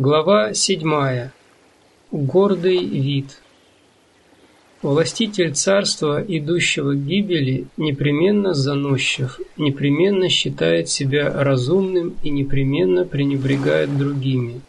Глава седьмая. Гордый вид. Властитель царства, идущего к гибели, непременно заносчив, непременно считает себя разумным и непременно пренебрегает другими.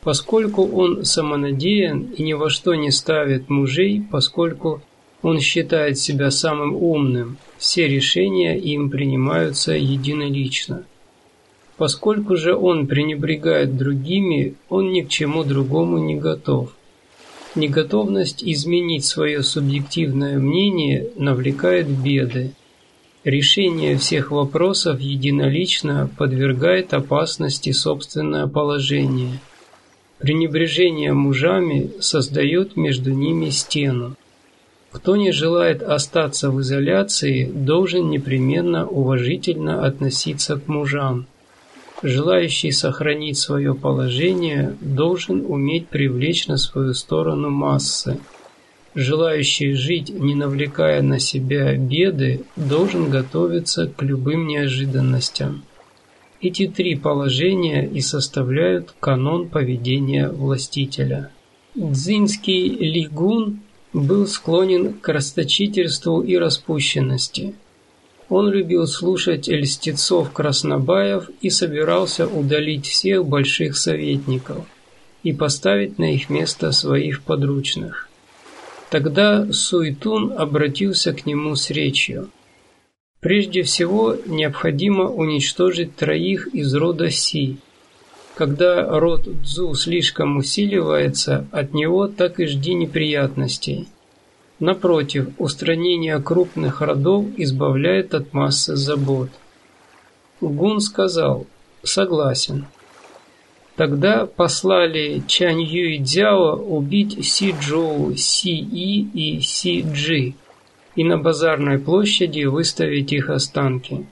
Поскольку он самонадеян и ни во что не ставит мужей, поскольку он считает себя самым умным, все решения им принимаются единолично. Поскольку же он пренебрегает другими, он ни к чему другому не готов. Неготовность изменить свое субъективное мнение навлекает беды. Решение всех вопросов единолично подвергает опасности собственное положение. Пренебрежение мужами создает между ними стену. Кто не желает остаться в изоляции, должен непременно уважительно относиться к мужам. Желающий сохранить свое положение должен уметь привлечь на свою сторону массы. Желающий жить, не навлекая на себя беды, должен готовиться к любым неожиданностям. Эти три положения и составляют канон поведения властителя. Дзинский лигун был склонен к расточительству и распущенности – он любил слушать льстецов-краснобаев и собирался удалить всех больших советников и поставить на их место своих подручных. Тогда Суетун обратился к нему с речью. Прежде всего, необходимо уничтожить троих из рода Си. Когда род Цзу слишком усиливается, от него так и жди неприятностей – Напротив, устранение крупных родов избавляет от массы забот. Гун сказал «Согласен». Тогда послали Чань Юй Дзяо убить Си Джоу, Си И и Си Джи и на базарной площади выставить их останки.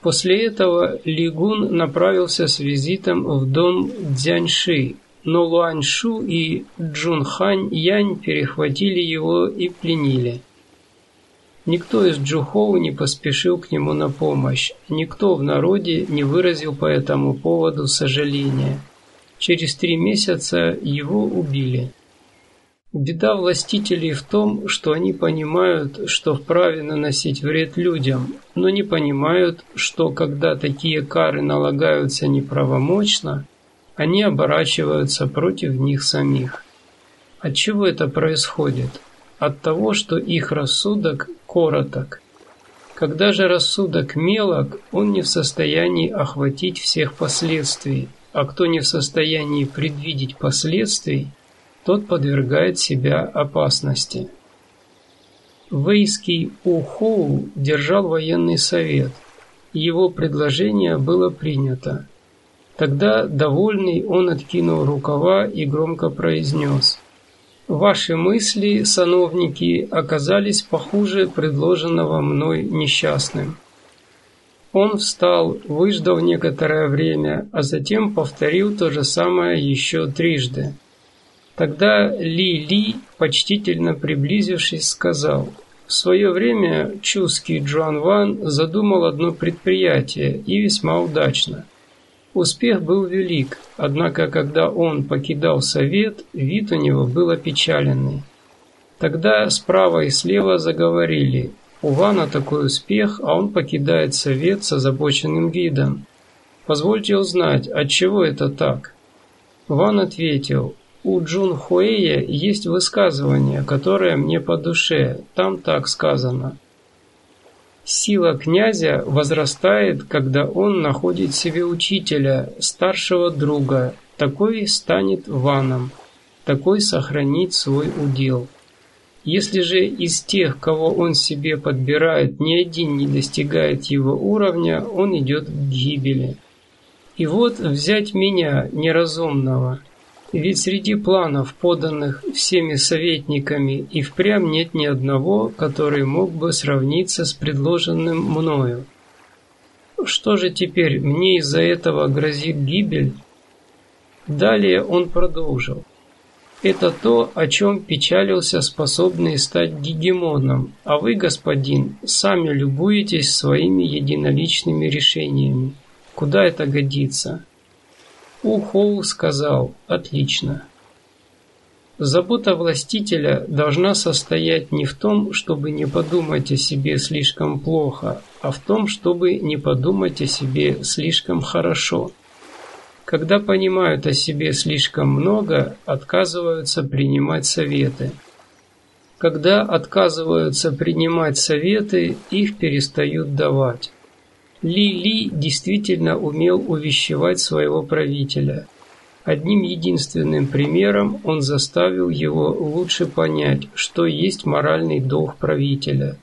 После этого Ли Гун направился с визитом в дом Дзяньши, но Луаньшу и Джунхань Янь перехватили его и пленили. Никто из Джухоу не поспешил к нему на помощь, никто в народе не выразил по этому поводу сожаления. Через три месяца его убили. Беда властителей в том, что они понимают, что вправе наносить вред людям, но не понимают, что когда такие кары налагаются неправомочно, они оборачиваются против них самих. От чего это происходит? От того, что их рассудок короток. Когда же рассудок мелок, он не в состоянии охватить всех последствий, а кто не в состоянии предвидеть последствий, тот подвергает себя опасности. Вейский Ухоу держал военный совет. Его предложение было принято. Тогда, довольный, он откинул рукава и громко произнес. «Ваши мысли, сановники, оказались похуже предложенного мной несчастным». Он встал, выждал некоторое время, а затем повторил то же самое еще трижды. Тогда Ли-Ли, почтительно приблизившись, сказал, «В свое время чуский Джуан Ван задумал одно предприятие, и весьма удачно. Успех был велик, однако когда он покидал совет, вид у него был опечаленный. Тогда справа и слева заговорили. У Вана такой успех, а он покидает совет с озабоченным видом. Позвольте узнать, от чего это так? Ван ответил, у Джун Хуэя есть высказывание, которое мне по душе, там так сказано. Сила князя возрастает, когда он находит себе учителя, старшего друга. Такой станет ваном, такой сохранит свой удел. Если же из тех, кого он себе подбирает, ни один не достигает его уровня, он идет к гибели. И вот взять меня, неразумного – ведь среди планов, поданных всеми советниками, и впрямь нет ни одного, который мог бы сравниться с предложенным мною. Что же теперь, мне из-за этого грозит гибель? Далее он продолжил. Это то, о чем печалился способный стать гегемоном, а вы, господин, сами любуетесь своими единоличными решениями. Куда это годится? Ухоу сказал «Отлично». Забота властителя должна состоять не в том, чтобы не подумать о себе слишком плохо, а в том, чтобы не подумать о себе слишком хорошо. Когда понимают о себе слишком много, отказываются принимать советы. Когда отказываются принимать советы, их перестают давать. Ли-Ли действительно умел увещевать своего правителя – Одним единственным примером он заставил его лучше понять, что есть моральный долг правителя.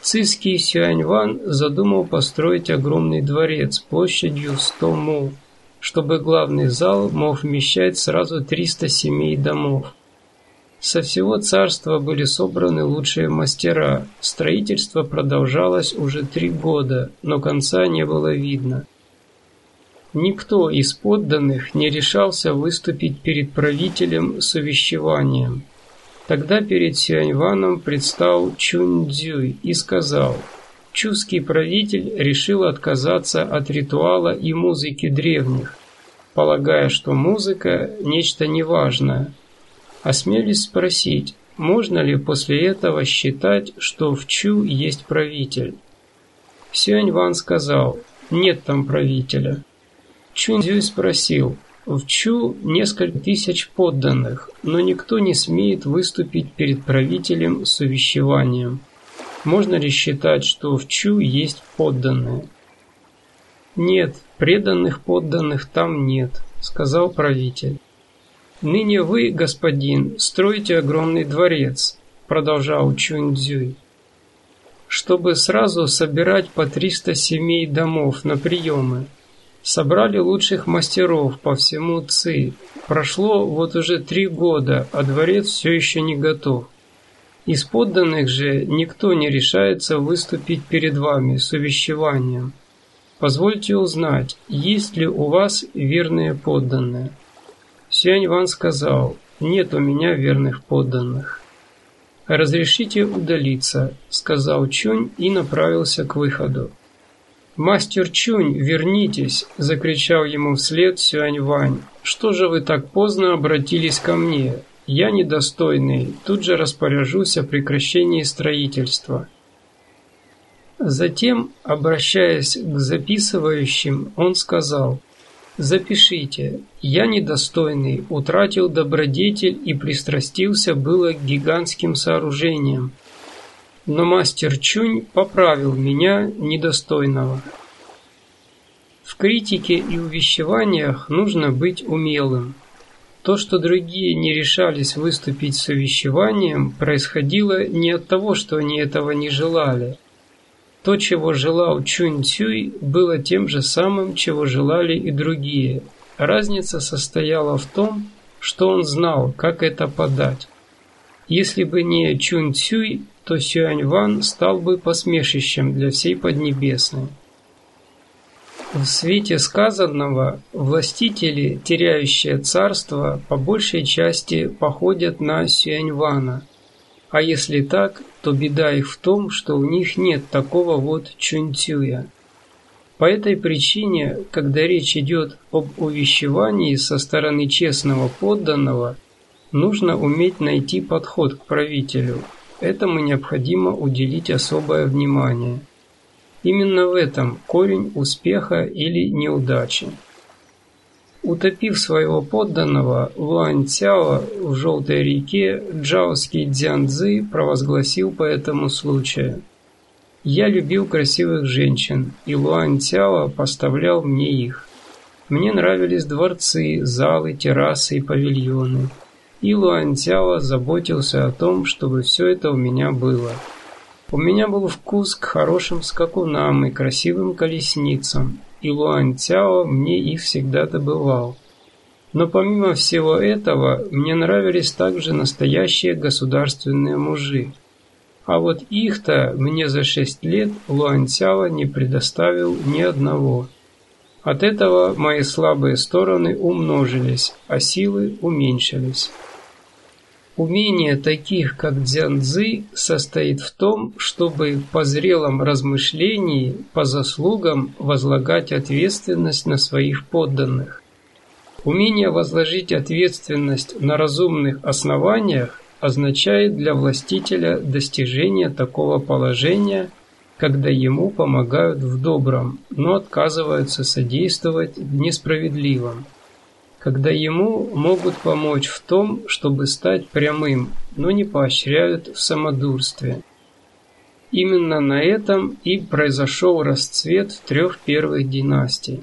Циский Сюаньван задумал построить огромный дворец площадью 100 му, чтобы главный зал мог вмещать сразу 300 семей домов. Со всего царства были собраны лучшие мастера. Строительство продолжалось уже три года, но конца не было видно. Никто из подданных не решался выступить перед правителем с увещеванием. Тогда перед Сюаньваном предстал Чунь Цзюй и сказал, «Чуский правитель решил отказаться от ритуала и музыки древних, полагая, что музыка – нечто неважное. Осмелись спросить, можно ли после этого считать, что в Чу есть правитель?» Сюаньван сказал, «Нет там правителя». Чунцзюй спросил, в Чу несколько тысяч подданных, но никто не смеет выступить перед правителем с увещеванием. Можно ли считать, что в Чу есть подданные? Нет, преданных подданных там нет, сказал правитель. Ныне вы, господин, строите огромный дворец, продолжал Чунцзюй чтобы сразу собирать по 300 семей домов на приемы, Собрали лучших мастеров по всему ЦИ. Прошло вот уже три года, а дворец все еще не готов. Из подданных же никто не решается выступить перед вами с увещеванием. Позвольте узнать, есть ли у вас верные подданные. Сюань Ван сказал, нет у меня верных подданных. «Разрешите удалиться», — сказал Чунь и направился к выходу. «Мастер Чунь, вернитесь!» – закричал ему вслед Сюань-Вань. «Что же вы так поздно обратились ко мне? Я недостойный, тут же распоряжусь о прекращении строительства». Затем, обращаясь к записывающим, он сказал «Запишите, я недостойный, утратил добродетель и пристрастился было к гигантским сооружениям, но мастер Чунь поправил меня недостойного. В критике и увещеваниях нужно быть умелым. То, что другие не решались выступить с увещеванием, происходило не от того, что они этого не желали. То, чего желал Чунь Цюй, было тем же самым, чего желали и другие. Разница состояла в том, что он знал, как это подать. Если бы не Чунь Цюй, то Сюань-Ван стал бы посмешищем для всей Поднебесной. В свете сказанного властители, теряющие царство, по большей части походят на Сюань-Вана. А если так, то беда их в том, что у них нет такого вот Чунтюя. По этой причине, когда речь идет об увещевании со стороны честного подданного, нужно уметь найти подход к правителю – Этому необходимо уделить особое внимание. Именно в этом корень успеха или неудачи. Утопив своего подданного Луань Цяо в Желтой реке, джаоский Дзянцзы провозгласил по этому случаю. «Я любил красивых женщин, и Луань Цяо поставлял мне их. Мне нравились дворцы, залы, террасы и павильоны. И Луантяо заботился о том, чтобы все это у меня было. У меня был вкус к хорошим скакунам и красивым колесницам, и Луантяо мне их всегда добывал. Но помимо всего этого, мне нравились также настоящие государственные мужи. А вот их-то мне за шесть лет Луантяо не предоставил ни одного. От этого мои слабые стороны умножились, а силы уменьшились. Умение таких, как Дзянцзы, состоит в том, чтобы по зрелом размышлении, по заслугам возлагать ответственность на своих подданных. Умение возложить ответственность на разумных основаниях означает для властителя достижение такого положения, когда ему помогают в добром, но отказываются содействовать в несправедливом, когда ему могут помочь в том, чтобы стать прямым, но не поощряют в самодурстве. Именно на этом и произошел расцвет трех первых династий.